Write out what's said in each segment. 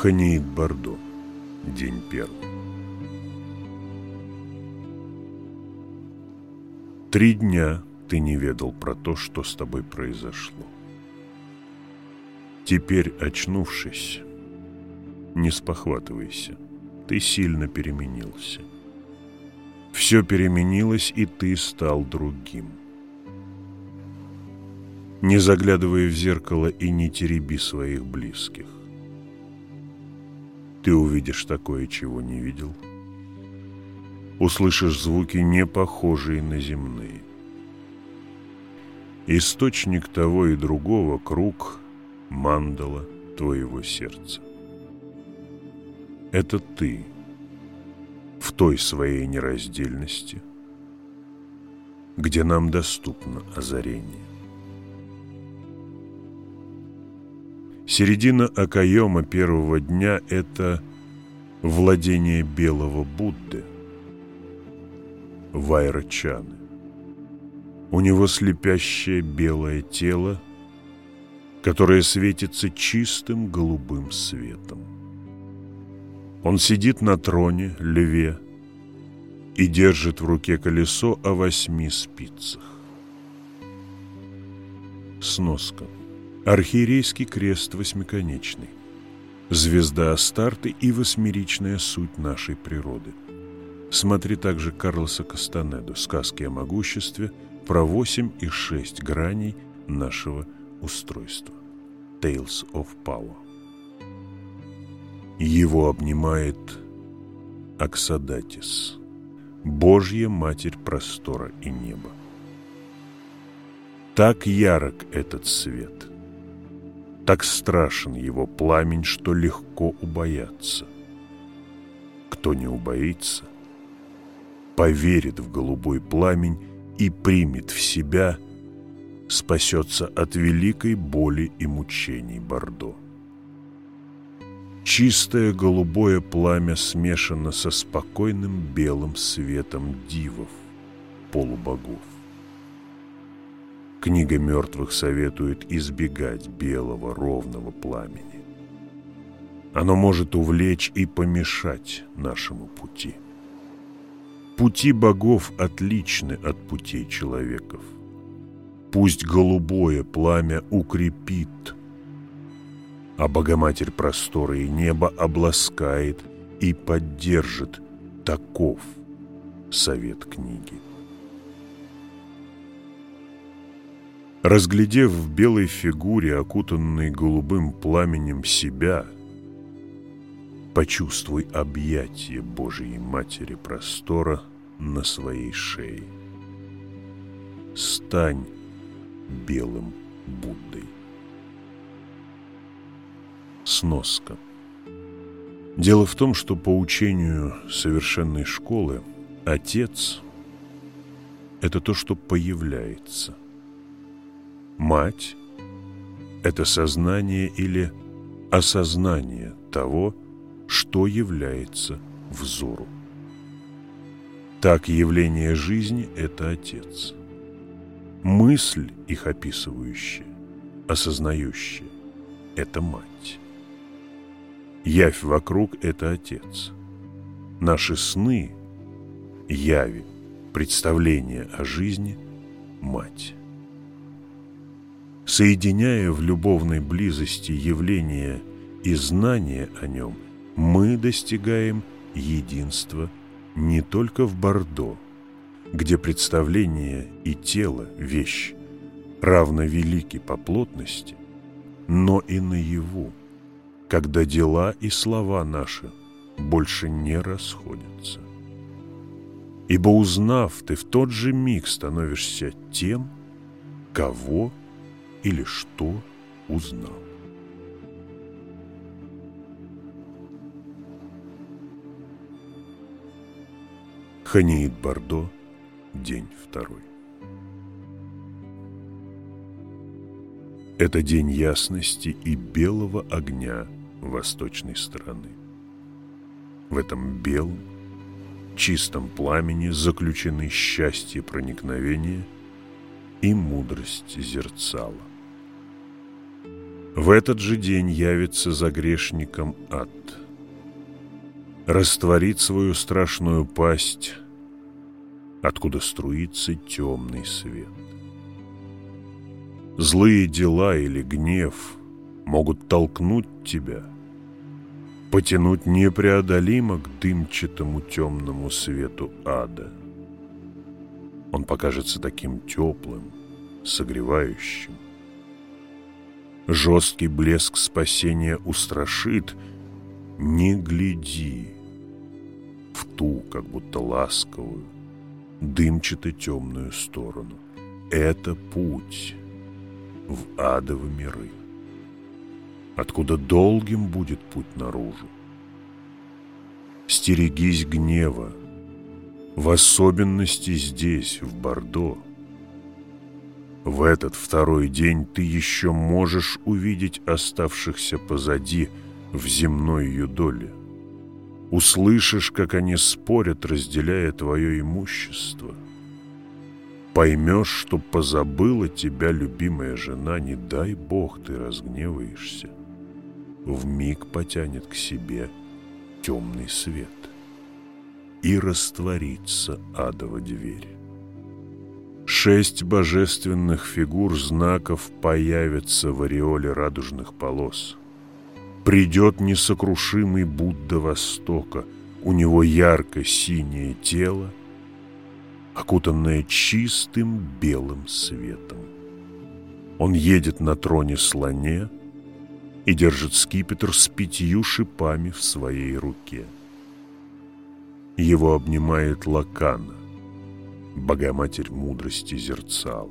Ханеид Бордо. День первый. Три дня ты не ведал про то, что с тобой произошло. Теперь, очнувшись, не спохватывайся, ты сильно переменился. Все переменилось, и ты стал другим. Не заглядывай в зеркало и не тереби своих близких. Ты увидишь такое, чего не видел. Услышишь звуки, не похожие на земные. Источник того и другого — круг, мандала твоего сердца. Это ты в той своей нераздельности, где нам доступно озарение. Середина Акаема первого дня – это владение белого Будды, Вайрачаны. У него слепящее белое тело, которое светится чистым голубым светом. Он сидит на троне, льве, и держит в руке колесо о восьми спицах. Сноска. Архиерейский крест восьмиконечный. Звезда Астарты и восьмеричная суть нашей природы. Смотри также Карлоса Кастанеду «Сказки о могуществе» про восемь и шесть граней нашего устройства. Tales of Power. Его обнимает Аксадатис, Божья Матерь простора и неба. Так ярок этот свет, так страшен его пламень, что легко убояться. Кто не убоится, поверит в голубой пламень и примет в себя, спасется от великой боли и мучений Бордо. Чистое голубое пламя смешано со спокойным белым светом дивов, полубогов. Книга мертвых советует избегать белого ровного пламени. Оно может увлечь и помешать нашему пути. Пути богов отличны от путей человеков. Пусть голубое пламя укрепит а Богоматерь простора и неба обласкает и поддержит. Таков совет книги. Разглядев в белой фигуре, окутанной голубым пламенем себя, почувствуй объятие Божией Матери простора на своей шее. Стань белым Буддой. Сноска. Дело в том, что по учению совершенной школы отец – это то, что появляется. Мать – это сознание или осознание того, что является взору. Так явление жизни – это отец. Мысль, их описывающая, осознающая – это мать. Явь вокруг – это Отец. Наши сны, яви, представления о жизни – Мать. Соединяя в любовной близости явление и знание о нем, мы достигаем единства не только в Бордо, где представление и тело – вещь, равно велики по плотности, но и наяву, когда дела и слова наши больше не расходятся. Ибо узнав, ты в тот же миг становишься тем, кого или что узнал. Ханеид Бордо, день второй. Это день ясности и белого огня – восточной стороны. В этом белом, чистом пламени заключены счастье проникновения и мудрость зерцала. В этот же день явится за грешником ад. Растворит свою страшную пасть, откуда струится темный свет. Злые дела или гнев могут толкнуть тебя, потянуть непреодолимо к дымчатому темному свету ада. Он покажется таким теплым, согревающим. Жесткий блеск спасения устрашит. Не гляди в ту, как будто ласковую, дымчато-темную сторону. Это путь в адовые миры, откуда долгим будет путь наружу. Стерегись гнева, в особенности здесь, в Бордо. В этот второй день ты еще можешь увидеть оставшихся позади в земной ее доле. Услышишь, как они спорят, разделяя твое имущество. Поймешь, что позабыла тебя любимая жена, не дай Бог ты разгневаешься. В миг потянет к себе темный свет и растворится адова дверь. Шесть божественных фигур знаков появятся в ореоле радужных полос. Придет несокрушимый Будда Востока, у него ярко-синее тело, окутанное чистым белым светом. Он едет на троне слоне и держит скипетр с пятью шипами в своей руке. Его обнимает Лакана, Богоматерь мудрости зерцала.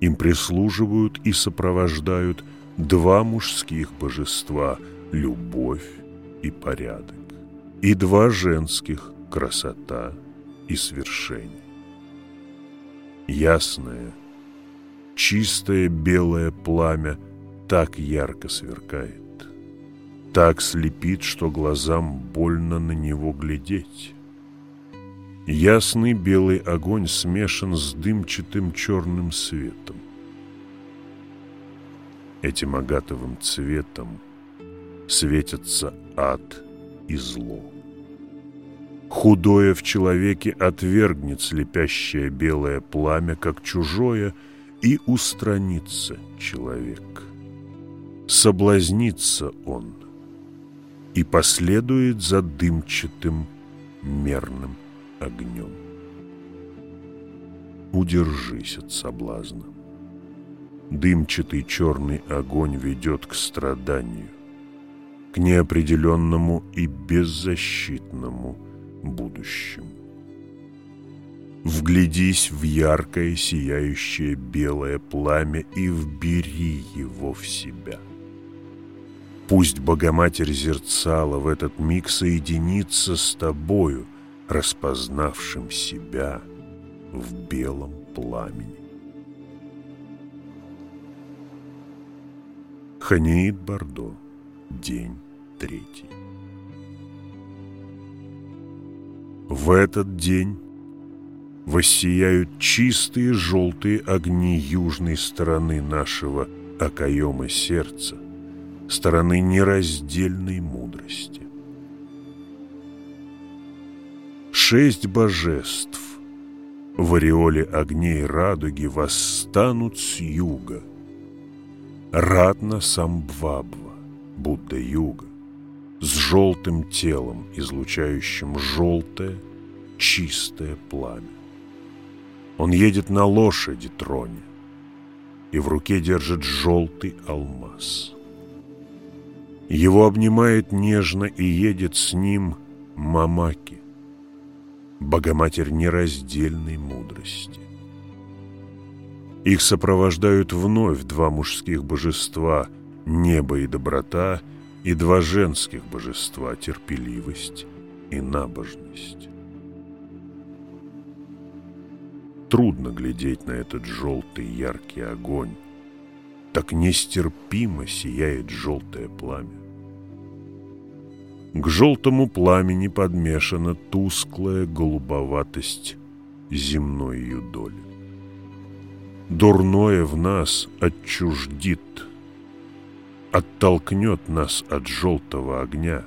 Им прислуживают и сопровождают два мужских божества – любовь и порядок, и два женских – красота и свершение. Ясное, чистое белое пламя так ярко сверкает, так слепит, что глазам больно на него глядеть. Ясный белый огонь смешан с дымчатым черным светом. Этим агатовым цветом светятся ад и зло. Худое в человеке отвергнет слепящее белое пламя, как чужое, и устранится человек. Соблазнится он – и последует за дымчатым мерным огнем. Удержись от соблазна. Дымчатый черный огонь ведет к страданию, к неопределенному и беззащитному будущему. Вглядись в яркое сияющее белое пламя и вбери его в себя. Пусть Богоматерь зерцала в этот миг соединится с тобою, распознавшим себя в белом пламени. Ханеид Бордо, день третий. В этот день воссияют чистые желтые огни южной стороны нашего окоема сердца, стороны нераздельной мудрости. Шесть божеств в ореоле огней радуги восстанут с юга. Ратна Самбвабва, Будда юга, с желтым телом, излучающим желтое, чистое пламя. Он едет на лошади троне и в руке держит желтый алмаз. Его обнимает нежно и едет с ним Мамаки, Богоматерь нераздельной мудрости. Их сопровождают вновь два мужских божества – небо и доброта, и два женских божества – терпеливость и набожность. Трудно глядеть на этот желтый яркий огонь, так нестерпимо сияет желтое пламя. К желтому пламени подмешана тусклая голубоватость земной ее доли. Дурное в нас отчуждит оттолкнет нас от желтого огня.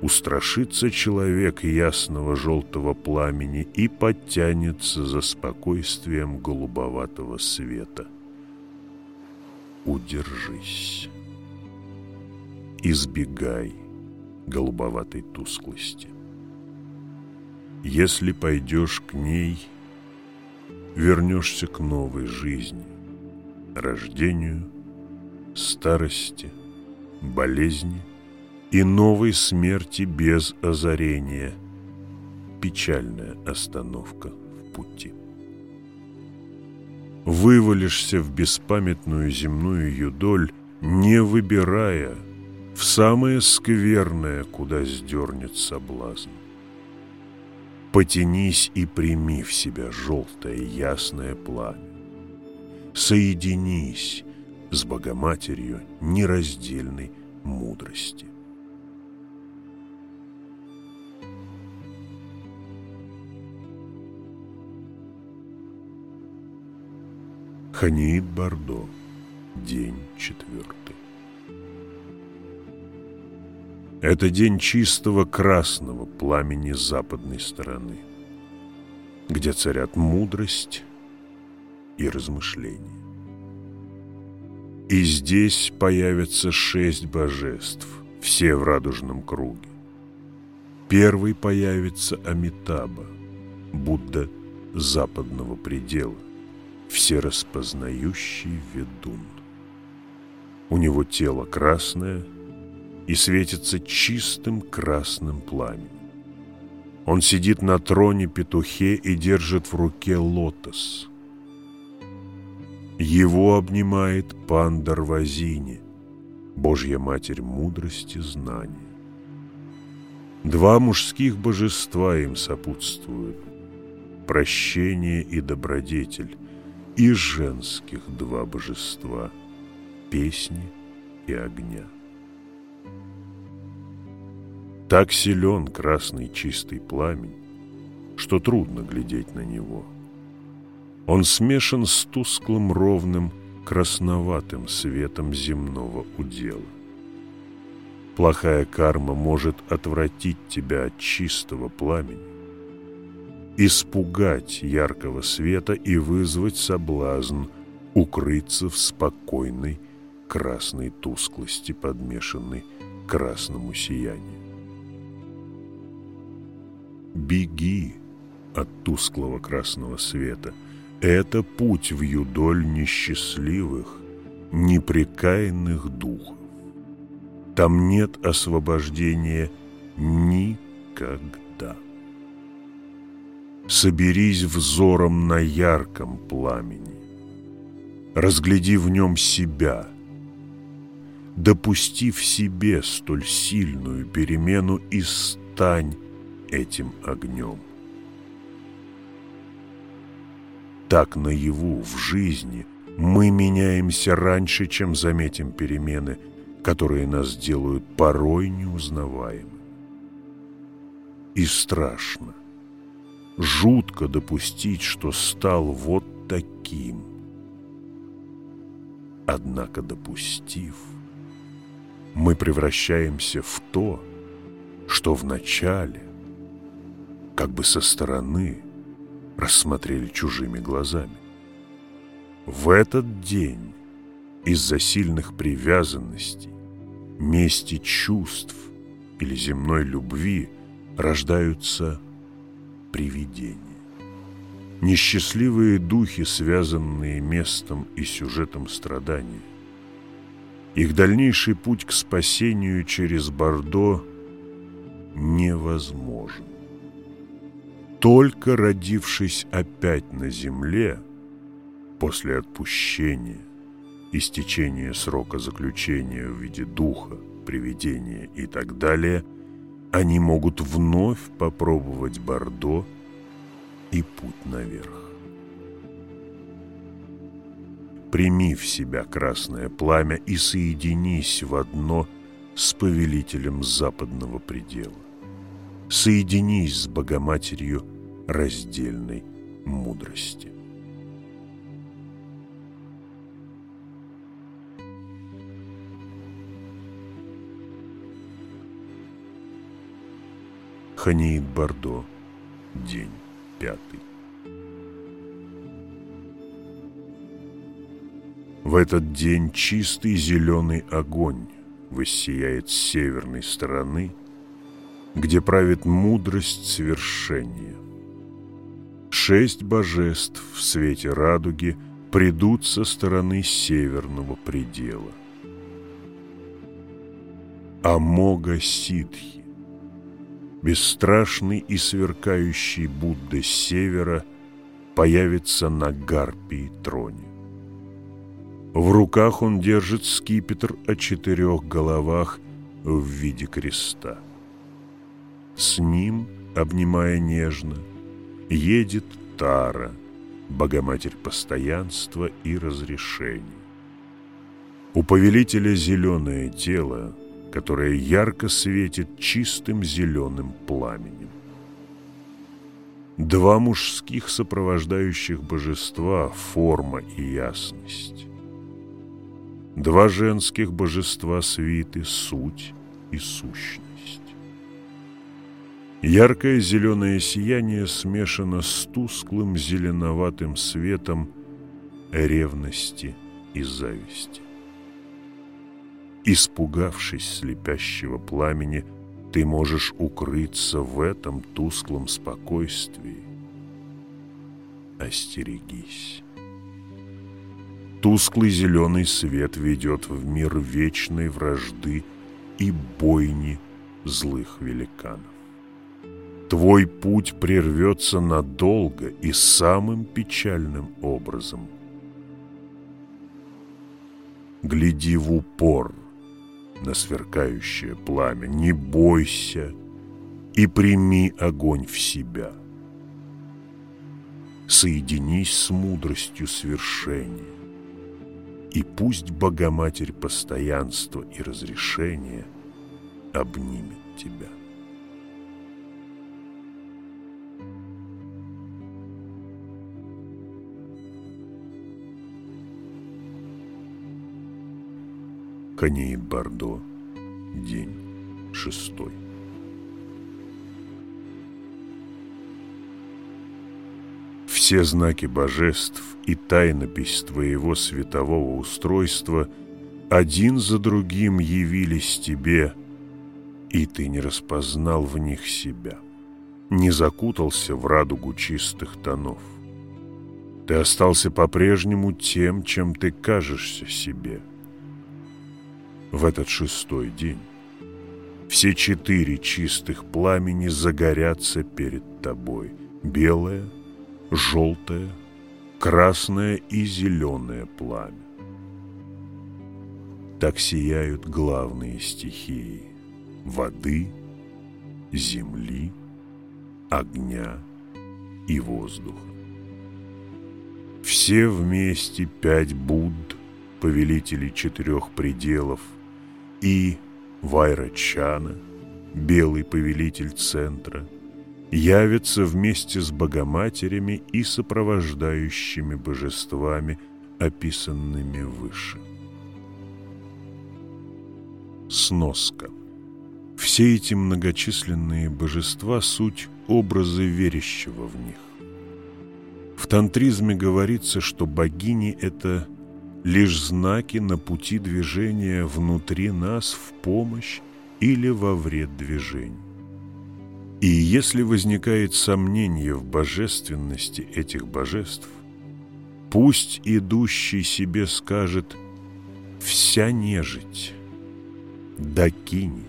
Устрашится человек ясного желтого пламени и подтянется за спокойствием голубоватого света. Удержись. Избегай голубоватой тусклости. Если пойдешь к ней, вернешься к новой жизни, рождению, старости, болезни и новой смерти без озарения. Печальная остановка в пути. Вывалишься в беспамятную земную юдоль, не выбирая в самое скверное, куда сдернет соблазн. Потянись и прими в себя желтое ясное пламя. Соединись с Богоматерью нераздельной мудрости. Ханиит Бардо, день четвертый. Это день чистого красного пламени западной стороны, где царят мудрость и размышление. И здесь появятся шесть божеств, все в радужном круге. Первый появится Амитаба, Будда западного предела, всераспознающий ведун. У него тело красное – и светится чистым красным пламенем. Он сидит на троне петухе и держит в руке лотос. Его обнимает Пандарвазини, Божья Матерь мудрости знания. Два мужских божества им сопутствуют – прощение и добродетель, и женских два божества – песни и огня. Так силен красный чистый пламень, что трудно глядеть на него. Он смешан с тусклым ровным красноватым светом земного удела. Плохая карма может отвратить тебя от чистого пламени, испугать яркого света и вызвать соблазн укрыться в спокойной красной тусклости, подмешанной красному сиянию. Беги от тусклого красного света. Это путь в юдоль несчастливых, непрекаянных духов. Там нет освобождения никогда. Соберись взором на ярком пламени. Разгляди в нем себя. Допусти в себе столь сильную перемену и стань этим огнем. Так наяву, в жизни, мы меняемся раньше, чем заметим перемены, которые нас делают порой неузнаваемыми. И страшно, жутко допустить, что стал вот таким. Однако допустив, мы превращаемся в то, что вначале как бы со стороны рассмотрели чужими глазами. В этот день из-за сильных привязанностей, мести чувств или земной любви рождаются привидения. Несчастливые духи, связанные местом и сюжетом страдания. Их дальнейший путь к спасению через Бордо невозможен только родившись опять на земле, после отпущения, истечения срока заключения в виде духа, привидения и так далее, они могут вновь попробовать Бордо и путь наверх. Прими в себя красное пламя и соединись в одно с повелителем западного предела соединись с Богоматерью раздельной мудрости. Ханиит Бордо, день пятый. В этот день чистый зеленый огонь воссияет с северной стороны – где правит мудрость свершения. Шесть божеств в свете радуги придут со стороны северного предела. Амога Ситхи, бесстрашный и сверкающий Будда севера, появится на Гарпии троне. В руках он держит скипетр о четырех головах в виде креста. С ним, обнимая нежно, едет Тара, Богоматерь постоянства и разрешений. У повелителя зеленое тело, которое ярко светит чистым зеленым пламенем. Два мужских сопровождающих божества – форма и ясность. Два женских божества свиты – суть и сущность. Яркое зеленое сияние смешано с тусклым зеленоватым светом ревности и зависти. Испугавшись слепящего пламени, ты можешь укрыться в этом тусклом спокойствии. Остерегись. Тусклый зеленый свет ведет в мир вечной вражды и бойни злых великанов. Твой путь прервется надолго и самым печальным образом. Гляди в упор на сверкающее пламя, не бойся и прими огонь в себя. Соединись с мудростью свершения и пусть Богоматерь постоянства и разрешения обнимет тебя. Канеид Бордо, день шестой. все знаки божеств и тайнопись твоего светового устройства один за другим явились тебе, и ты не распознал в них себя, не закутался в радугу чистых тонов. Ты остался по-прежнему тем, чем ты кажешься себе. В этот шестой день все четыре чистых пламени загорятся перед тобой, белое — желтое, красное и зеленое пламя. Так сияют главные стихии – воды, земли, огня и воздуха. Все вместе пять Будд, повелителей четырех пределов, и Вайрачана, белый повелитель центра – явится вместе с богоматерями и сопровождающими божествами, описанными выше. Сноска. Все эти многочисленные божества – суть образы верящего в них. В тантризме говорится, что богини – это лишь знаки на пути движения внутри нас в помощь или во вред движению. И если возникает сомнение в божественности этих божеств, пусть идущий себе скажет «вся нежить», «дакини»,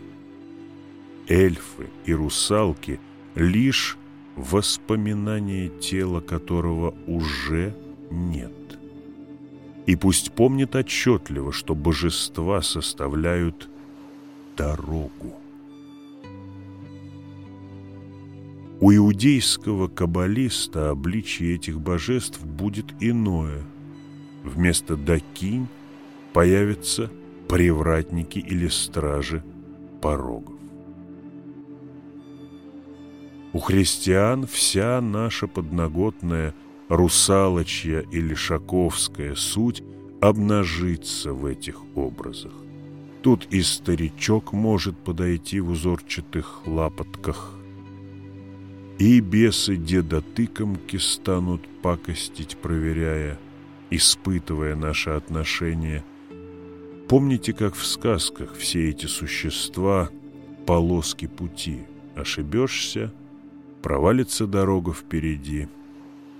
эльфы и русалки — лишь воспоминание тела которого уже нет. И пусть помнит отчетливо, что божества составляют дорогу. У иудейского каббалиста обличие этих божеств будет иное. Вместо дакинь появятся привратники или стражи порогов. У христиан вся наша подноготная русалочья или шаковская суть обнажится в этих образах. Тут и старичок может подойти в узорчатых лапотках, И бесы деда тыкомки станут пакостить, проверяя, испытывая наши отношения. Помните, как в сказках все эти существа — полоски пути. Ошибешься — провалится дорога впереди,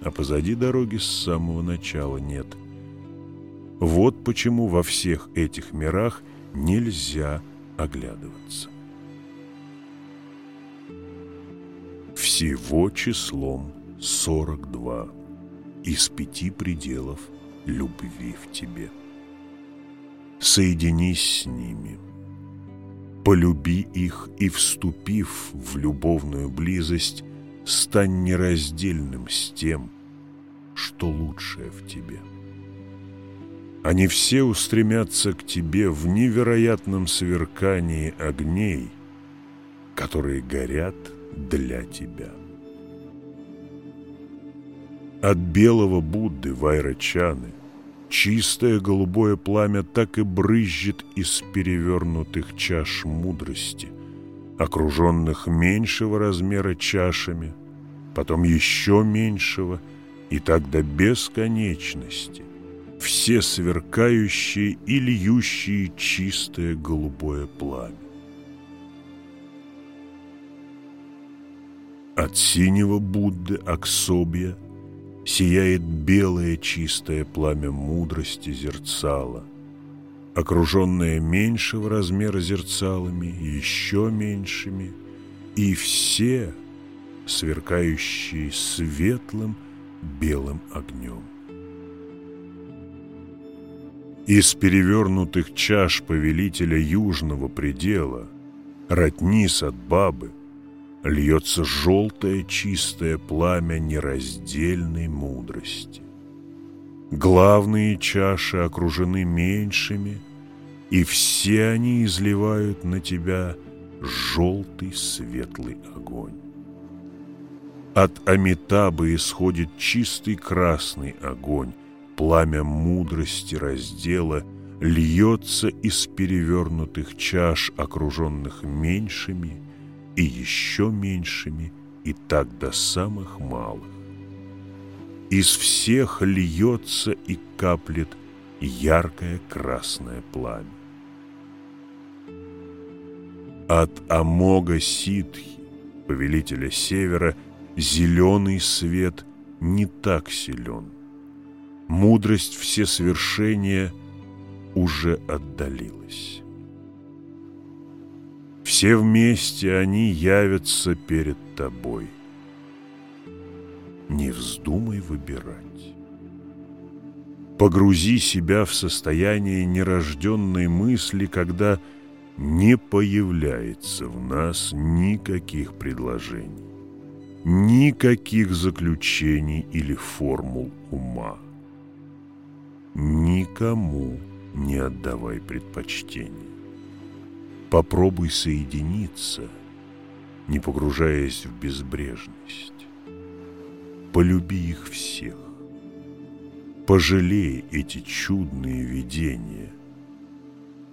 а позади дороги с самого начала нет. Вот почему во всех этих мирах нельзя оглядываться. Всего числом 42 из пяти пределов любви в тебе. Соединись с ними. Полюби их и, вступив в любовную близость, стань нераздельным с тем, что лучшее в тебе. Они все устремятся к тебе в невероятном сверкании огней, которые горят для тебя. От белого Будды Вайрачаны чистое голубое пламя так и брызжет из перевернутых чаш мудрости, окруженных меньшего размера чашами, потом еще меньшего и так до бесконечности, все сверкающие и льющие чистое голубое пламя. От синего Будды Аксобья сияет белое чистое пламя мудрости зерцала, окруженное меньшего размера зерцалами, еще меньшими, и все сверкающие светлым белым огнем. Из перевернутых чаш повелителя южного предела, Ратнис от бабы, льется желтое чистое пламя нераздельной мудрости. Главные чаши окружены меньшими, и все они изливают на тебя желтый светлый огонь. От Амитабы исходит чистый красный огонь, пламя мудрости раздела льется из перевернутых чаш, окруженных меньшими, и еще меньшими, и так до самых малых. Из всех льется и каплет яркое красное пламя. От Амога Ситхи, повелителя севера, зеленый свет не так силен. Мудрость всесовершения уже отдалилась. Все вместе они явятся перед тобой. Не вздумай выбирать. Погрузи себя в состояние нерожденной мысли, когда не появляется в нас никаких предложений, никаких заключений или формул ума. Никому не отдавай предпочтение. Попробуй соединиться, не погружаясь в безбрежность. Полюби их всех. Пожалей эти чудные видения,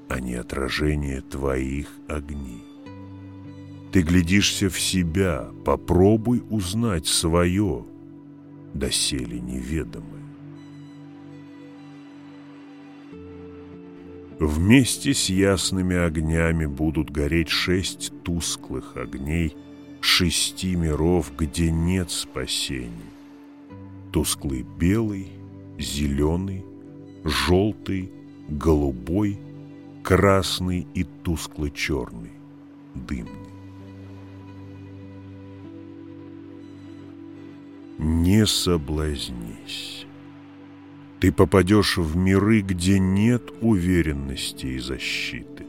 а не отражение твоих огней. Ты глядишься в себя, попробуй узнать свое, доселе неведомое. Вместе с ясными огнями будут гореть шесть тусклых огней шести миров, где нет спасения. Тусклый белый, зеленый, желтый, голубой, красный и тускло-черный, дымный. Не соблазнись ты попадешь в миры, где нет уверенности и защиты.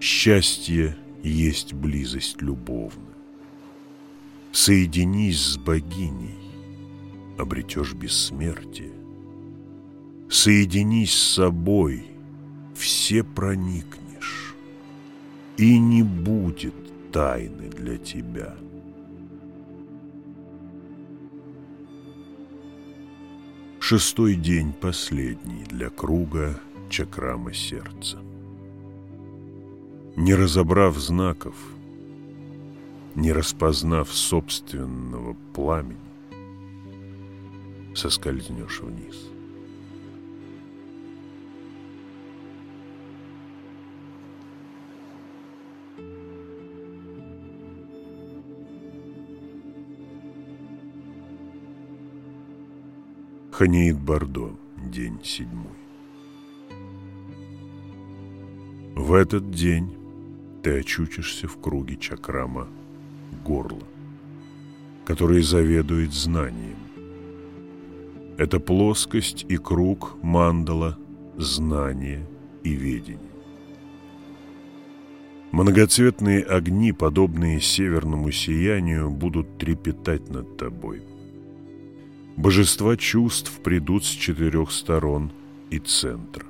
Счастье есть близость любовная. Соединись с богиней, обретешь бессмертие. Соединись с собой, все проникнешь, и не будет тайны для тебя. Шестой день последний для круга чакрама сердца. Не разобрав знаков, не распознав собственного пламени, соскользнешь вниз. Ханеид Бордо, день седьмой. В этот день ты очутишься в круге чакрама горла, который заведует знанием. Это плоскость и круг мандала, знания и ведения. Многоцветные огни, подобные северному сиянию, будут трепетать над тобой – Божества чувств придут с четырех сторон и центра.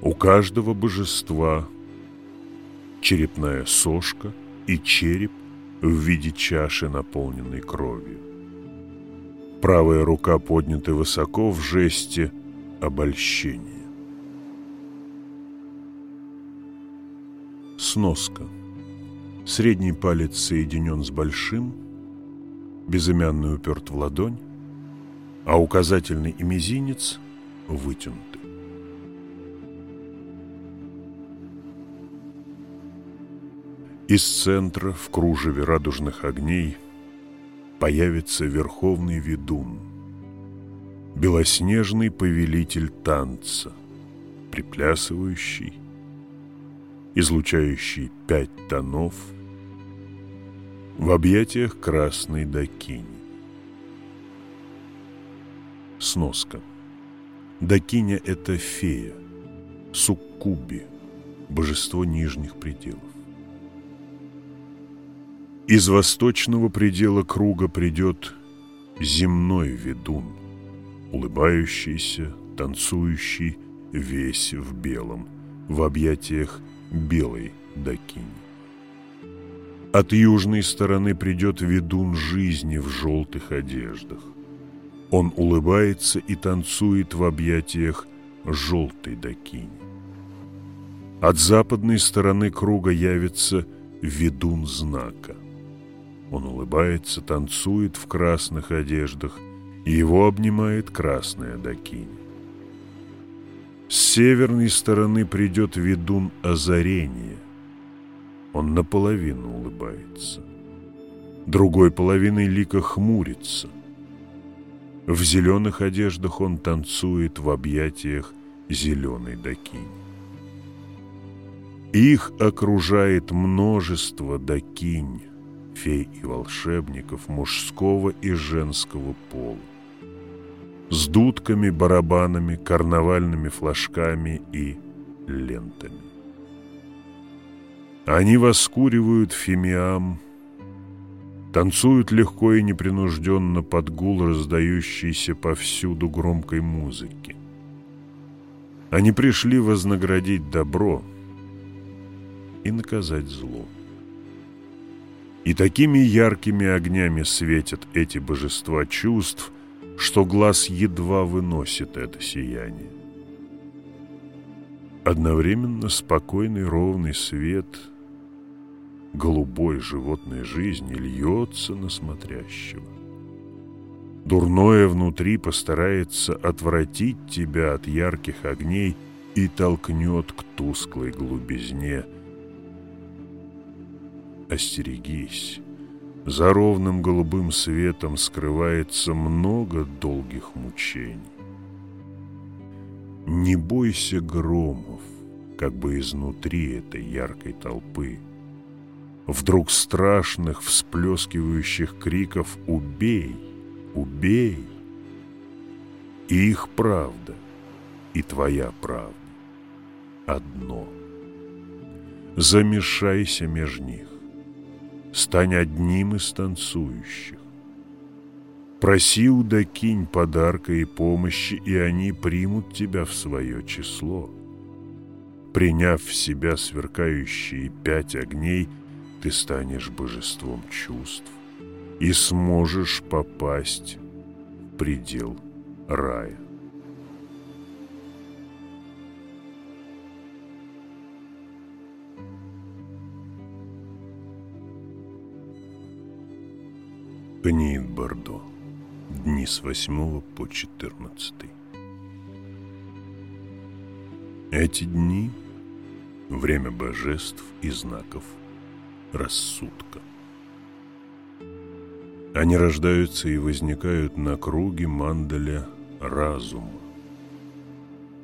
У каждого божества черепная сошка и череп в виде чаши, наполненной кровью. Правая рука поднята высоко в жесте обольщения. Сноска. Средний палец соединен с большим – безымянный уперт в ладонь, а указательный и мизинец вытянуты. Из центра в кружеве радужных огней появится верховный ведун, белоснежный повелитель танца, приплясывающий, излучающий пять тонов – в объятиях красной дакини. Сноска. Дакиня – это фея, суккуби, божество нижних пределов. Из восточного предела круга придет земной ведун, улыбающийся, танцующий, весь в белом, в объятиях белой дакини. От южной стороны придет ведун жизни в желтых одеждах. Он улыбается и танцует в объятиях желтой дакини. От западной стороны круга явится ведун знака. Он улыбается, танцует в красных одеждах, и его обнимает красная дакини. С северной стороны придет ведун озарения – он наполовину улыбается. Другой половиной лика хмурится. В зеленых одеждах он танцует в объятиях зеленой дакини. Их окружает множество дакинь, фей и волшебников мужского и женского пола. С дудками, барабанами, карнавальными флажками и лентами. Они воскуривают фимиам, танцуют легко и непринужденно под гул раздающейся повсюду громкой музыки. Они пришли вознаградить добро и наказать зло. И такими яркими огнями светят эти божества чувств, что глаз едва выносит это сияние. Одновременно спокойный ровный свет – голубой животной жизни льется на смотрящего. Дурное внутри постарается отвратить тебя от ярких огней и толкнет к тусклой глубизне. Остерегись, за ровным голубым светом скрывается много долгих мучений. Не бойся громов, как бы изнутри этой яркой толпы – вдруг страшных всплескивающих криков «Убей! Убей!» И их правда, и твоя правда одно. Замешайся меж них, стань одним из танцующих. Проси у докинь подарка и помощи, и они примут тебя в свое число. Приняв в себя сверкающие пять огней – ты станешь божеством чувств и сможешь попасть в предел рая. Паниит Бордо. Дни с 8 по 14. Эти дни – время божеств и знаков рассудка. Они рождаются и возникают на круге мандаля разума,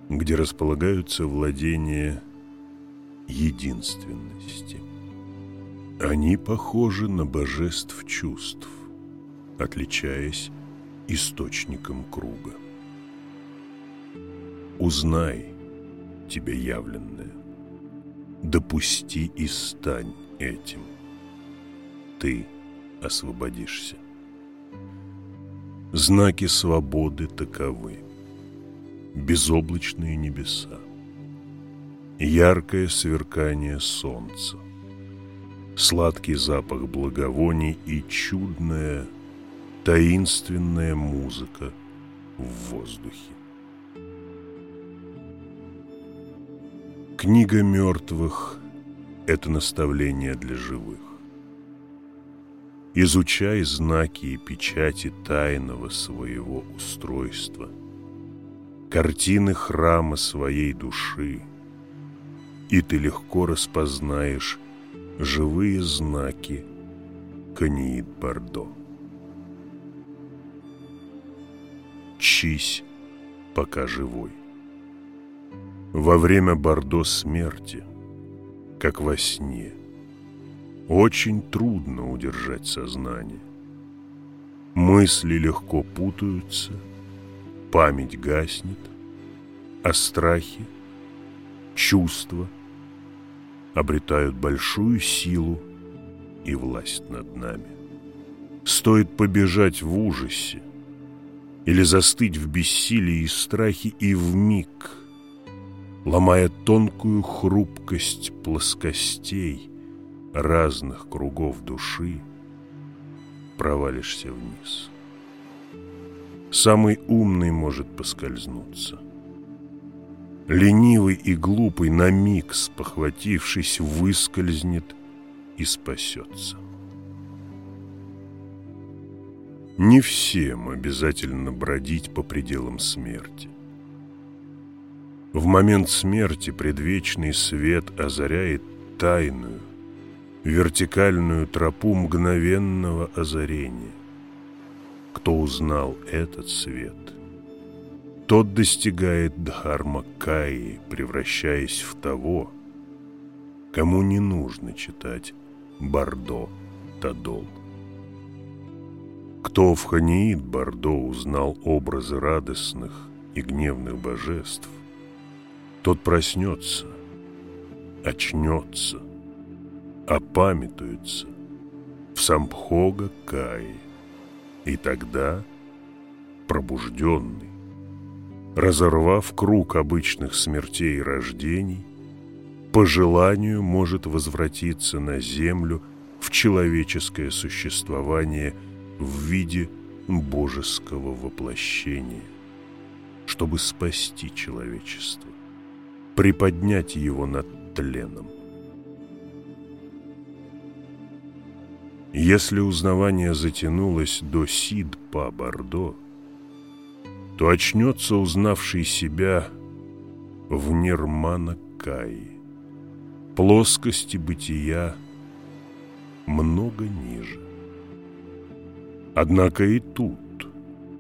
где располагаются владения единственности. Они похожи на божеств чувств, отличаясь источником круга. Узнай тебе явленное, допусти и стань этим. Ты освободишься. Знаки свободы таковы. Безоблачные небеса, яркое сверкание солнца, сладкий запах благовоний и чудная, таинственная музыка в воздухе. Книга мертвых – это наставление для живых. Изучай знаки и печати тайного своего устройства, картины храма своей души, и ты легко распознаешь живые знаки Каниит Бордо. Чись, пока живой. Во время Бордо смерти, как во сне, очень трудно удержать сознание. Мысли легко путаются, память гаснет, а страхи, чувства – обретают большую силу и власть над нами. Стоит побежать в ужасе или застыть в бессилии и страхе и в миг, ломая тонкую хрупкость плоскостей разных кругов души, провалишься вниз. Самый умный может поскользнуться – ленивый и глупый на миг, спохватившись, выскользнет и спасется. Не всем обязательно бродить по пределам смерти. В момент смерти предвечный свет озаряет тайную, вертикальную тропу мгновенного озарения. Кто узнал этот свет – тот достигает Дхармакаи, превращаясь в того, кому не нужно читать Бардо Тадол. Кто в Ханиит Бардо узнал образы радостных и гневных божеств, тот проснется, очнется, опамятуется в Самбхога Каи, и тогда пробужденный разорвав круг обычных смертей и рождений, по желанию может возвратиться на землю в человеческое существование в виде божеского воплощения, чтобы спасти человечество, приподнять его над тленом. Если узнавание затянулось до Сид-Па-Бордо, то очнется узнавший себя в нирмана Каи, плоскости бытия много ниже. Однако и тут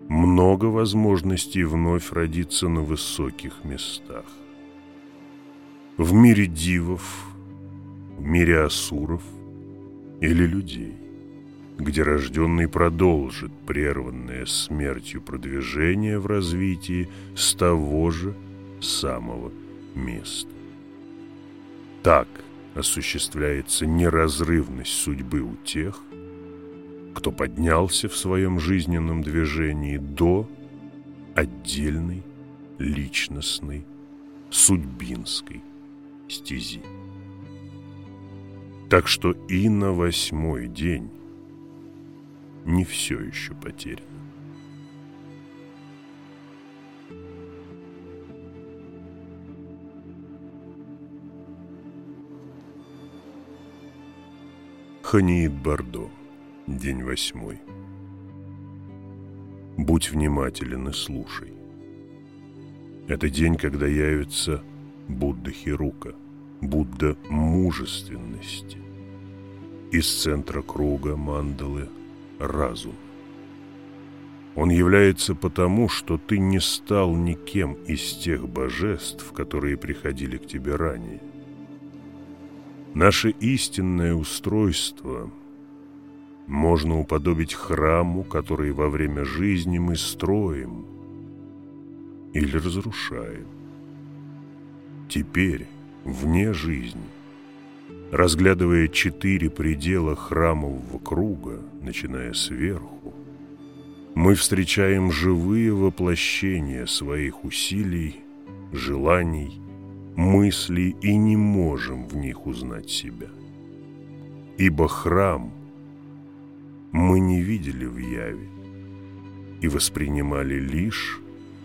много возможностей вновь родиться на высоких местах. В мире дивов, в мире асуров или людей где рожденный продолжит прерванное смертью продвижение в развитии с того же самого места. Так осуществляется неразрывность судьбы у тех, кто поднялся в своем жизненном движении до отдельной личностной судьбинской стези. Так что и на восьмой день не все еще потеряно. Ханиит Бордо. День восьмой. Будь внимателен и слушай. Это день, когда явится Будда Хирука, Будда мужественности. Из центра круга мандалы – разум. Он является потому, что ты не стал никем из тех божеств, которые приходили к тебе ранее. Наше истинное устройство можно уподобить храму, который во время жизни мы строим или разрушаем. Теперь, вне жизни, разглядывая четыре предела храмового круга, начиная сверху, мы встречаем живые воплощения своих усилий, желаний, мыслей и не можем в них узнать себя. Ибо храм мы не видели в яве и воспринимали лишь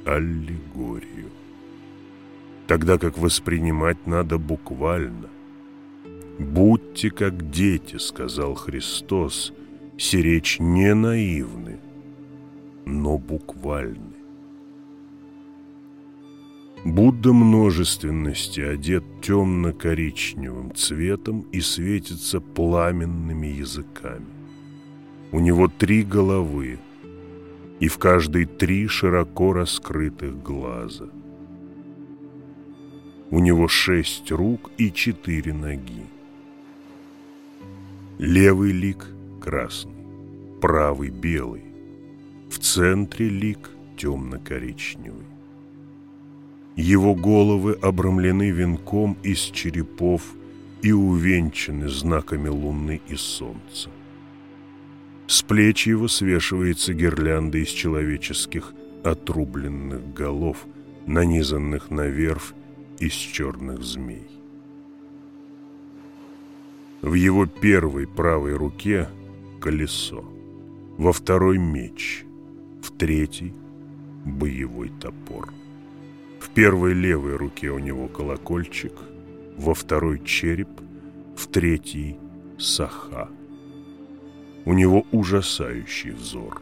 аллегорию. Тогда как воспринимать надо буквально. «Будьте как дети», — сказал Христос, — «сиречь не наивны, но буквальны». Будда множественности одет темно-коричневым цветом и светится пламенными языками. У него три головы, и в каждой три широко раскрытых глаза. У него шесть рук и четыре ноги. Левый лик красный, правый белый, в центре лик темно-коричневый. Его головы обрамлены венком из черепов и увенчаны знаками луны и солнца. С плеч его свешивается гирлянда из человеческих отрубленных голов, нанизанных на верфь из черных змей. В его первой правой руке колесо, во второй меч, в третьей боевой топор. В первой левой руке у него колокольчик, во второй череп, в третьей саха. У него ужасающий взор,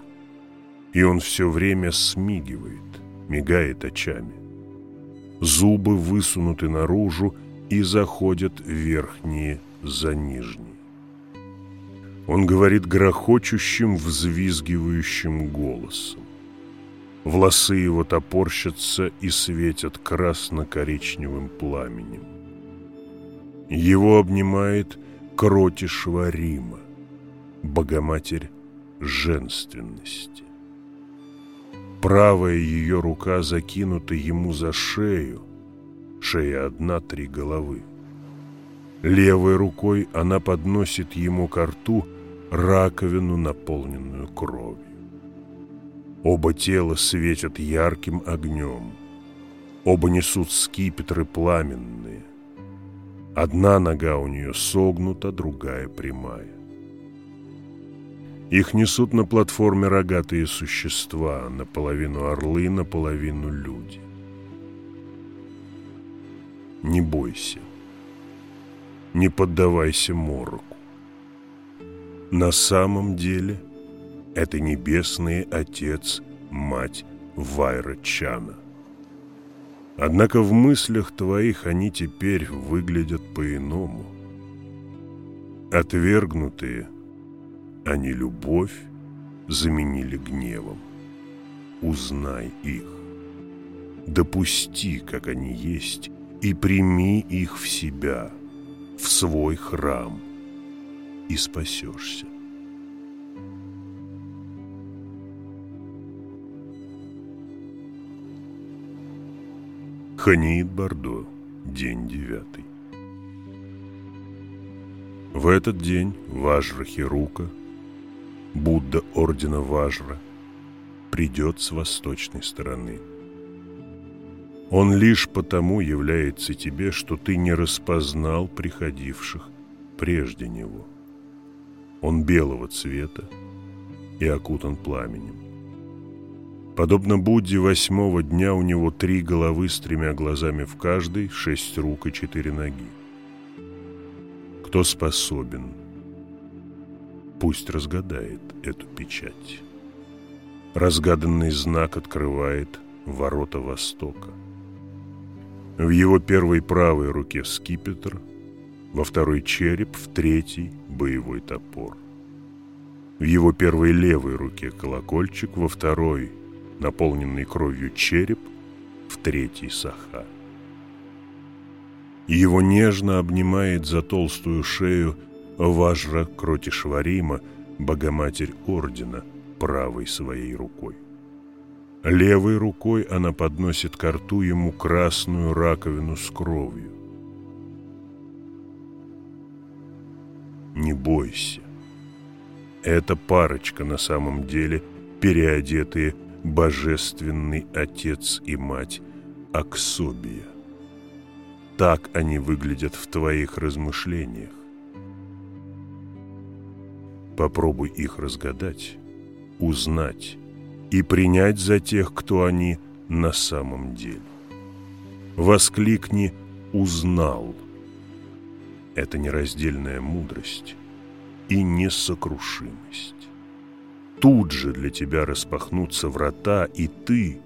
и он все время смигивает, мигает очами. Зубы высунуты наружу и заходят верхние за нижние. Он говорит грохочущим, взвизгивающим голосом. Волосы его топорщатся и светят красно-коричневым пламенем. Его обнимает кротишва Рима, Богоматерь женственности. Правая ее рука закинута ему за шею, шея одна, три головы. Левой рукой она подносит ему к рту раковину, наполненную кровью. Оба тела светят ярким огнем. Оба несут скипетры пламенные. Одна нога у нее согнута, другая прямая. Их несут на платформе рогатые существа, наполовину орлы, наполовину люди. Не бойся. Не поддавайся мороку. На самом деле – это Небесный Отец, Мать Вайра Чана. Однако в мыслях твоих они теперь выглядят по-иному. Отвергнутые, они любовь заменили гневом. Узнай их. Допусти, как они есть, и прими их в себя, в свой храм, и спасешься. Ханиит Бордо, день девятый. В этот день Важра Хирука, Будда Ордена Важра, придет с восточной стороны. Он лишь потому является тебе, что ты не распознал приходивших прежде него. Он белого цвета и окутан пламенем. Подобно Будде восьмого дня у него три головы с тремя глазами в каждой, шесть рук и четыре ноги. Кто способен, пусть разгадает эту печать. разгаданный знак открывает ворота Востока. В его первой правой руке скипетр, во второй череп, в третьей боевой топор. В его первой левой руке колокольчик, во второй наполненный кровью череп, в третий саха. Его нежно обнимает за толстую шею Важра Кротишварима, Богоматерь Ордена, правой своей рукой. Левой рукой она подносит к рту ему красную раковину с кровью. Не бойся. Эта парочка на самом деле переодетые Божественный Отец и Мать Аксобия. Так они выглядят в твоих размышлениях. Попробуй их разгадать, узнать и принять за тех, кто они на самом деле. Воскликни «Узнал». Это нераздельная мудрость и несокрушимость. Тут же для тебя распахнутся врата, и ты,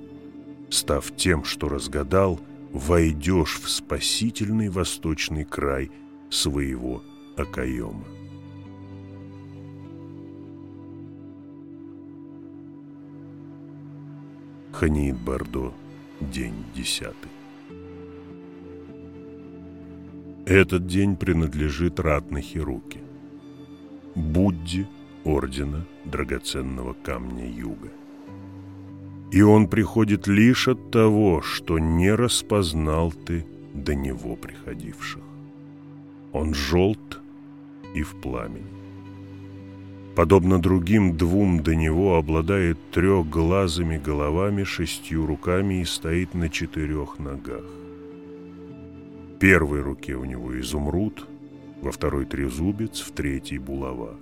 став тем, что разгадал, войдешь в спасительный восточный край своего окоема. Ханиит Бардо, день десятый. Этот день принадлежит Ратнахируке, Будде Ордена Драгоценного Камня Юга. И он приходит лишь от того, что не распознал ты до него приходивших. Он желт и в пламени подобно другим двум до него, обладает трехглазыми головами, шестью руками и стоит на четырех ногах. В первой руке у него изумруд, во второй трезубец, в третьей булава.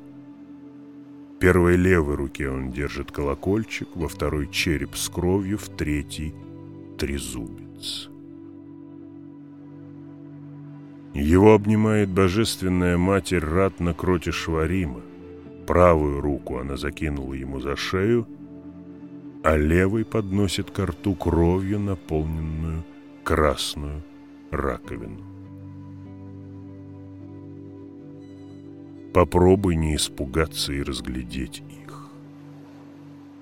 В первой левой руке он держит колокольчик, во второй череп с кровью, в третьей трезубец. Его обнимает божественная матерь Ратна Кротишварима, Правую руку она закинула ему за шею, а левой подносит к рту кровью наполненную красную раковину. Попробуй не испугаться и разглядеть их.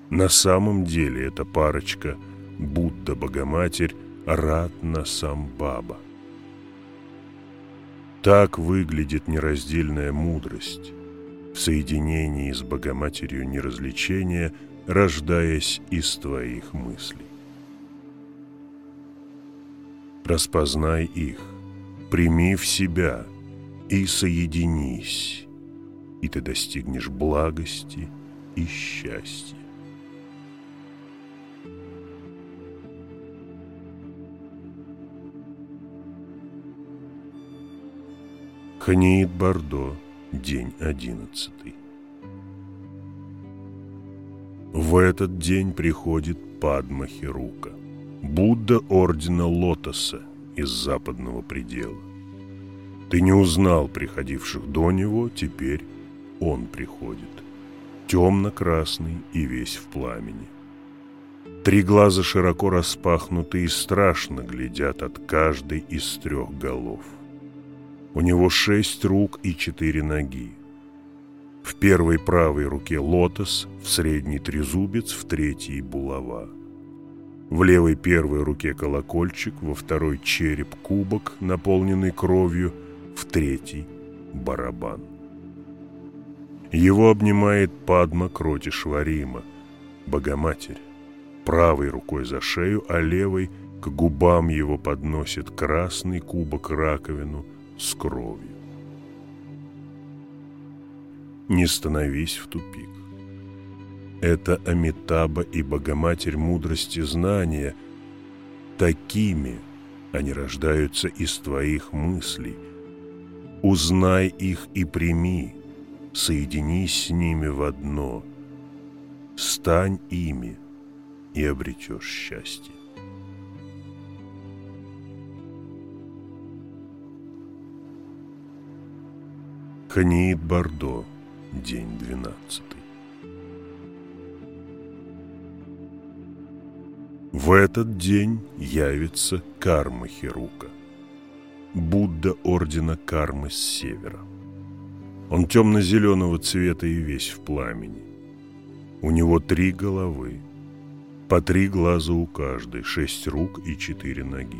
На самом деле эта парочка Будда-Богоматерь Ратна Самбаба. Так выглядит нераздельная мудрость в соединении с Богоматерью неразличения, рождаясь из твоих мыслей. Распознай их, прими в себя и соединись, и ты достигнешь благости и счастья. Ханиит Бардо день одиннадцатый. В этот день приходит Падма Хирука, Будда Ордена Лотоса из западного предела. Ты не узнал приходивших до него, теперь он приходит, темно-красный и весь в пламени. Три глаза широко распахнуты и страшно глядят от каждой из трех голов. У него шесть рук и четыре ноги. В первой правой руке лотос, в средней трезубец, в третьей булава. В левой первой руке колокольчик, во второй череп-кубок, наполненный кровью, в третьей барабан. Его обнимает Падма Кротишварима, Богоматерь, правой рукой за шею, а левой к губам его подносит красный кубок раковину – с кровью. Не становись в тупик. Это Амитаба и Богоматерь мудрости знания. Такими они рождаются из твоих мыслей. Узнай их и прими, соединись с ними в одно. Стань ими и обретешь счастье. Ханиит Бардо, день двенадцатый. В этот день явится Карма Хирука, Будда ордена Кармы с севера. Он темно-зеленого цвета и весь в пламени. У него три головы, по три глаза у каждой, шесть рук и четыре ноги.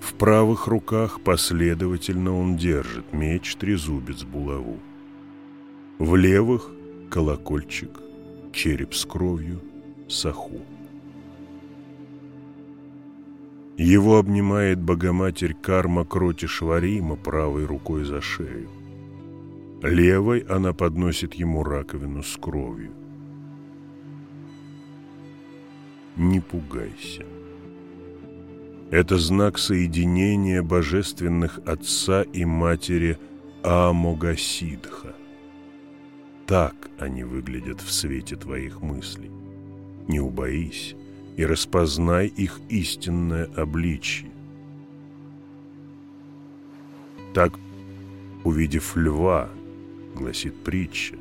В правых руках последовательно он держит меч-трезубец булаву. В левых – колокольчик, череп с кровью, саху. Его обнимает Богоматерь Карма Кротишварима правой рукой за шею. Левой она подносит ему раковину с кровью. Не пугайся. Это знак соединения божественных отца и матери Амогасидха. Так они выглядят в свете твоих мыслей. Не убоись и распознай их истинное обличье. Так, увидев льва, гласит притча,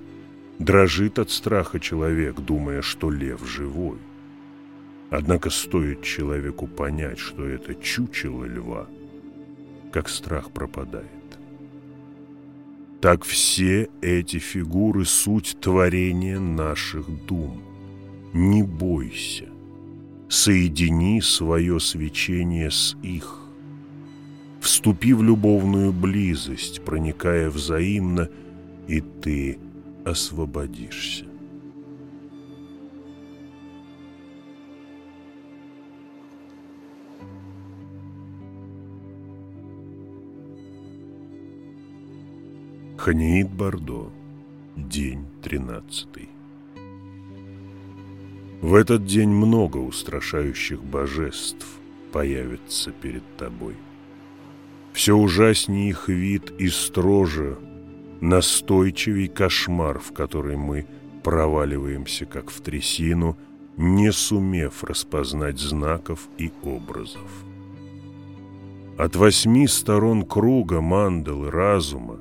дрожит от страха человек, думая, что лев живой. Однако стоит человеку понять, что это чучело льва, как страх пропадает. Так все эти фигуры – суть творения наших дум. Не бойся, соедини свое свечение с их. Вступи в любовную близость, проникая взаимно, и ты освободишься. Ханиит Бордо, день тринадцатый. В этот день много устрашающих божеств появится перед тобой. Все ужаснее их вид и строже, настойчивей кошмар, в который мы проваливаемся, как в трясину, не сумев распознать знаков и образов. От восьми сторон круга мандалы разума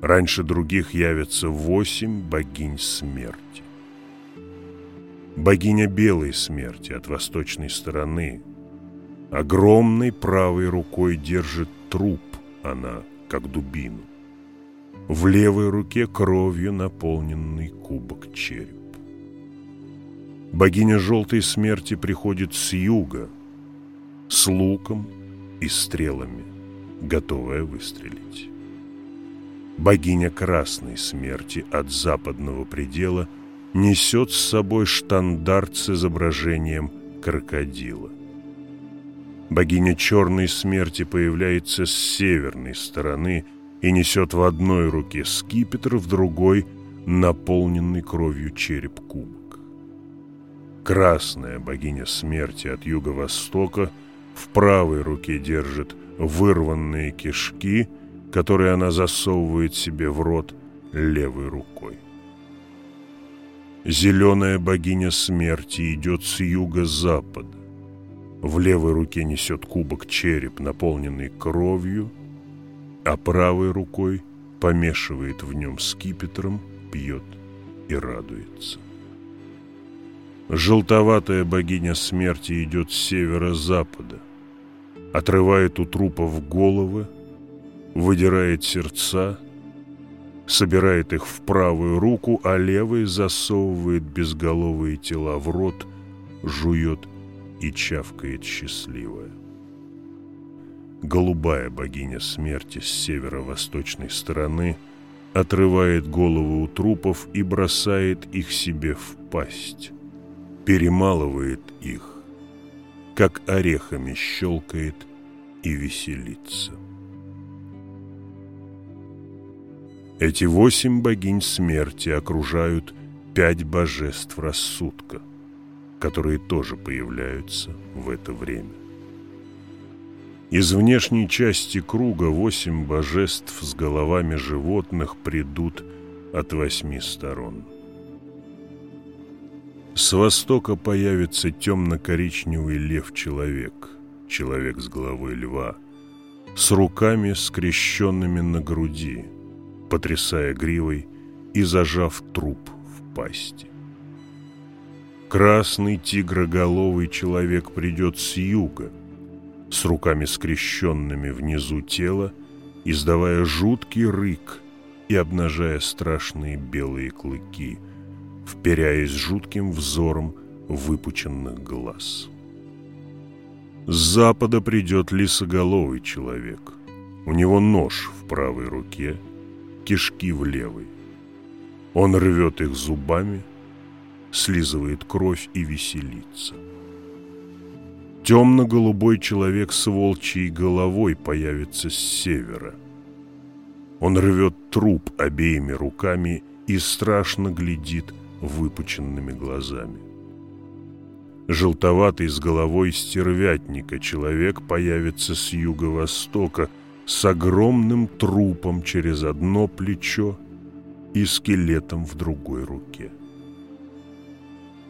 раньше других явятся восемь богинь смерти богиня белой смерти от восточной стороны. Огромной правой рукой держит труп она, как дубину. В левой руке кровью наполненный кубок череп. Богиня желтой смерти приходит с юга, с луком и стрелами, готовая выстрелить. Богиня красной смерти от западного предела – несет с собой штандарт с изображением крокодила. Богиня черной смерти появляется с северной стороны и несет в одной руке скипетр, в другой – наполненный кровью череп кубок. Красная богиня смерти от юго-востока в правой руке держит вырванные кишки, которые она засовывает себе в рот левой рукой. Зеленая богиня смерти идет с юго-запада. В левой руке несет кубок череп, наполненный кровью, а правой рукой помешивает в нем скипетром, пьет и радуется. Желтоватая богиня смерти идет с северо-запада, отрывает у трупов головы, выдирает сердца, собирает их в правую руку, а левой засовывает безголовые тела в рот, жует и чавкает счастливая. Голубая богиня смерти с северо-восточной стороны отрывает головы у трупов и бросает их себе в пасть, перемалывает их, как орехами щелкает и веселится. Эти восемь богинь смерти окружают пять божеств рассудка, которые тоже появляются в это время. Из внешней части круга восемь божеств с головами животных придут от восьми сторон. С востока появится темно-коричневый лев-человек, человек с головой льва, с руками скрещенными на груди – потрясая гривой и зажав труп в пасти. Красный тигроголовый человек придет с юга, с руками скрещенными внизу тела, издавая жуткий рык и обнажая страшные белые клыки, вперяясь жутким взором выпученных глаз. С запада придет лисоголовый человек. У него нож в правой руке, кишки в левой. Он рвет их зубами, слизывает кровь и веселится. Темно-голубой человек с волчьей головой появится с севера. Он рвет труп обеими руками и страшно глядит выпученными глазами. Желтоватый с головой стервятника человек появится с юго-востока с огромным трупом через одно плечо и скелетом в другой руке.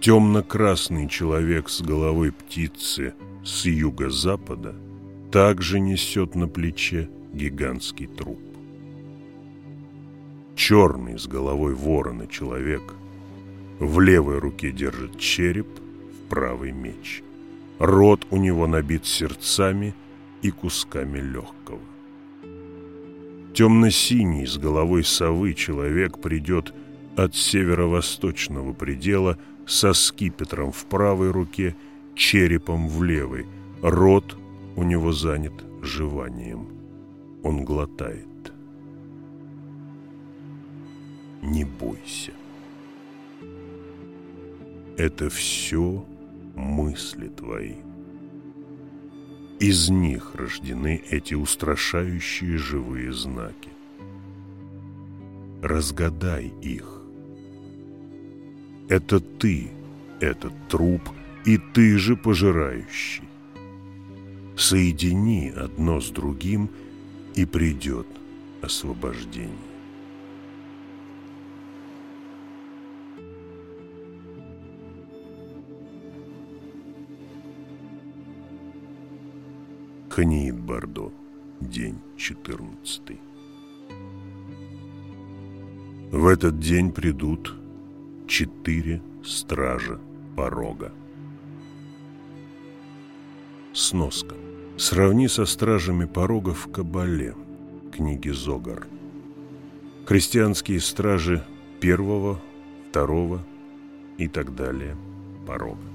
Темно-красный человек с головой птицы с юго-запада также несет на плече гигантский труп. Черный с головой ворона человек в левой руке держит череп, в правый меч. Рот у него набит сердцами и кусками легкого. Темно-синий с головой совы человек придет от северо-восточного предела – со скипетром в правой руке, черепом в левой. Рот у него занят жеванием. Он глотает. Не бойся. Это все мысли твои. Из них рождены эти устрашающие живые знаки. Разгадай их. Это ты, этот труп, и ты же пожирающий. Соедини одно с другим, и придет освобождение. Ханиит Бардо, день 14. В этот день придут четыре стража порога. Сноска. Сравни со стражами порога в Кабале, книги Зогар. Христианские стражи первого, второго и так далее порога.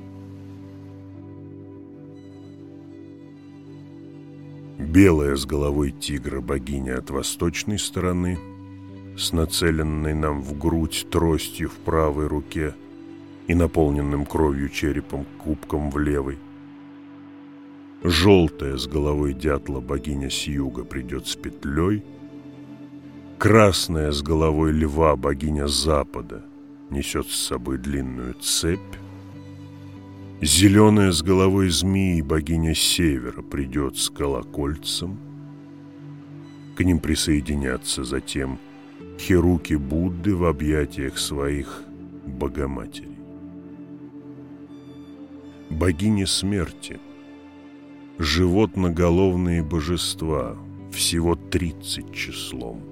Белая с головой тигра богиня от восточной стороны – с нацеленной нам в грудь тростью в правой руке и наполненным кровью черепом кубком в левой. Желтая с головой дятла богиня с юга придет с петлей, красная с головой льва богиня запада несет с собой длинную цепь, зеленая с головой змеи богиня севера придет с колокольцем, к ним присоединятся затем хируки Будды в объятиях своих Богоматерей. Богини смерти, животноголовные божества, всего тридцать числом.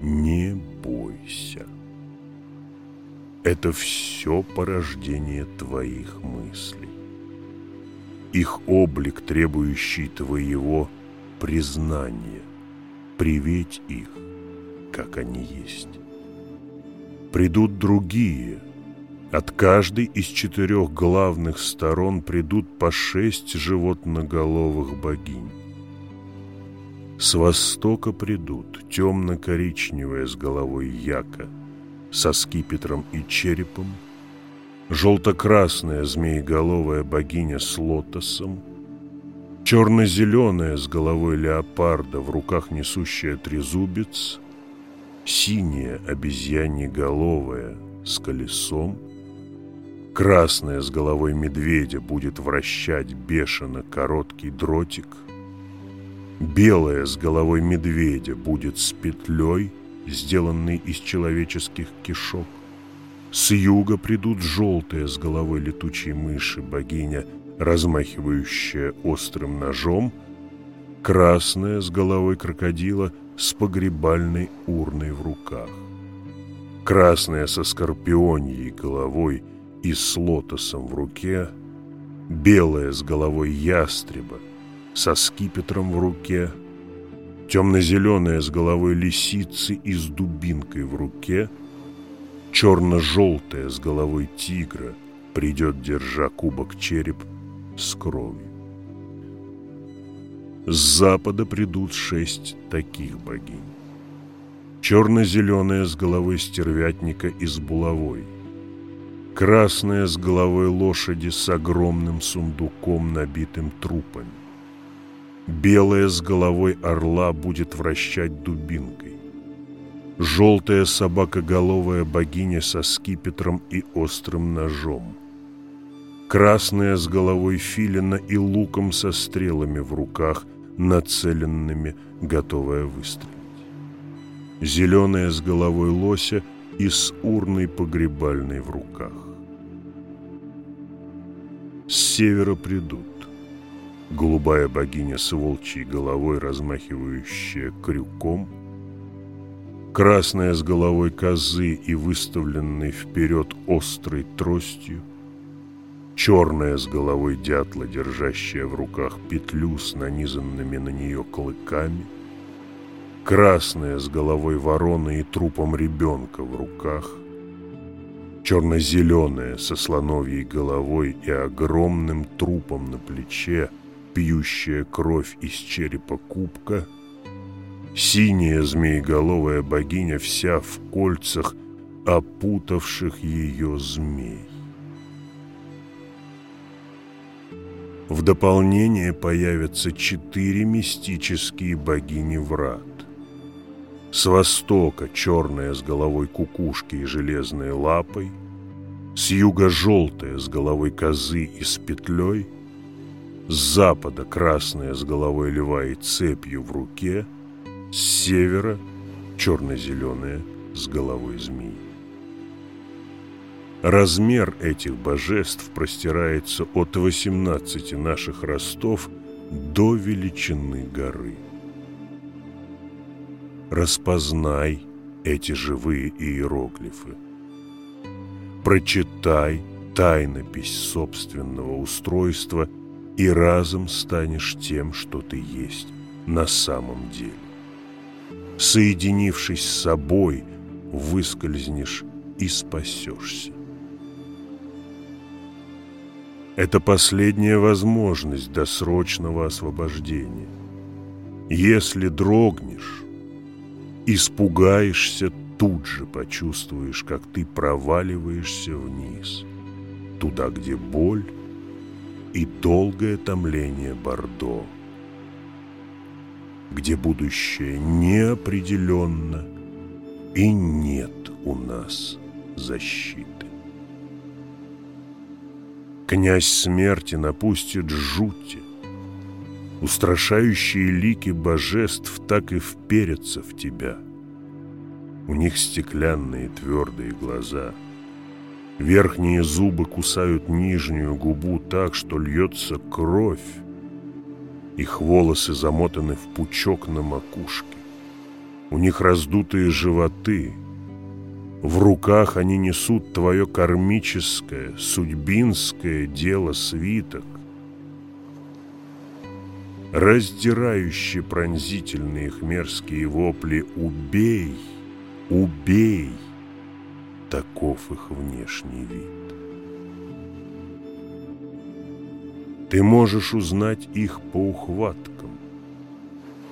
Не бойся. Это все порождение твоих мыслей. Их облик, требующий твоего признания. Приветь их как они есть. Придут другие. От каждой из четырех главных сторон придут по шесть животноголовых богинь. С востока придут темно-коричневая с головой яка, со скипетром и черепом, желто-красная змееголовая богиня с лотосом, черно-зеленая с головой леопарда, в руках несущая трезубец, синяя обезьяньеголовая с колесом, красная с головой медведя будет вращать бешено короткий дротик, белая с головой медведя будет с петлей, сделанной из человеческих кишок, с юга придут желтые с головой летучей мыши богиня, размахивающая острым ножом, красная с головой крокодила с погребальной урной в руках. Красная со скорпионьей головой и с лотосом в руке, белая с головой ястреба, со скипетром в руке, темно-зеленая с головой лисицы и с дубинкой в руке, черно-желтая с головой тигра придет, держа кубок череп с кровью. С запада придут шесть таких богинь. Черно-зеленая с головой стервятника и с булавой. Красная с головой лошади с огромным сундуком, набитым трупами. Белая с головой орла будет вращать дубинкой. Желтая собакоголовая богиня со скипетром и острым ножом. Красная с головой филина и луком со стрелами в руках, нацеленными, готовая выстрелить зеленая с головой лося и с урной погребальной в руках. С севера придут голубая богиня с волчьей головой, размахивающая крюком, красная с головой козы и выставленной вперед острой тростью, черная с головой дятла, держащая в руках петлю с нанизанными на нее клыками — красная с головой вороны и трупом ребенка в руках, черно-зеленая со слоновьей головой и огромным трупом на плече, пьющая кровь из черепа кубка, синяя змееголовая богиня вся в кольцах, опутавших ее змей. В дополнение появятся четыре мистические богини врат. С востока черная с головой кукушки и железной лапой, с юга желтая с головой козы и с петлей, с запада красная с головой льва и цепью в руке, с севера черно-зеленая с головой змеи. Размер этих божеств простирается от 18 наших ростов до величины горы распознай эти живые иероглифы. Прочитай тайнопись собственного устройства и разом станешь тем, что ты есть на самом деле. Соединившись с собой, выскользнешь и спасешься. Это последняя возможность досрочного освобождения. Если дрогнешь, Испугаешься, тут же почувствуешь, как ты проваливаешься вниз, туда, где боль и долгое томление Бордо, где будущее неопределенно и нет у нас защиты. Князь смерти напустит жути, Устрашающие лики божеств так и вперятся в тебя. У них стеклянные твердые глаза. Верхние зубы кусают нижнюю губу так, что льется кровь. Их волосы замотаны в пучок на макушке. У них раздутые животы. В руках они несут твое кармическое, судьбинское дело свиток раздирающие пронзительные их мерзкие вопли «Убей! Убей!» Таков их внешний вид. Ты можешь узнать их по ухваткам.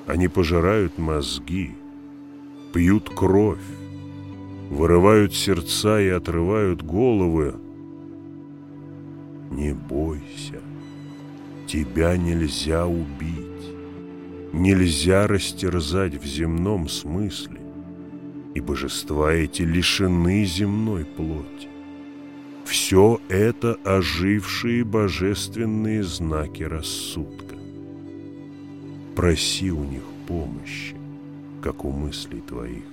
Они пожирают мозги, пьют кровь, вырывают сердца и отрывают головы. Не бойся. Тебя нельзя убить, нельзя растерзать в земном смысле, и божества эти лишены земной плоти. Все это ожившие божественные знаки рассудка. Проси у них помощи, как у мыслей твоих.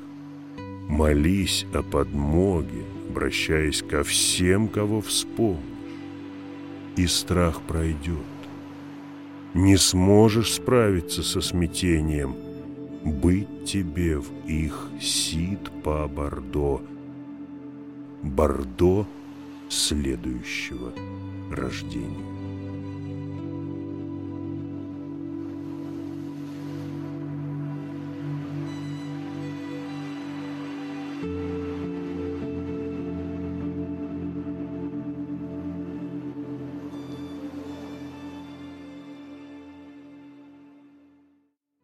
Молись о подмоге, обращаясь ко всем, кого вспомнишь, и страх пройдет не сможешь справиться со смятением, быть тебе в их сид по Бордо. Бордо следующего рождения.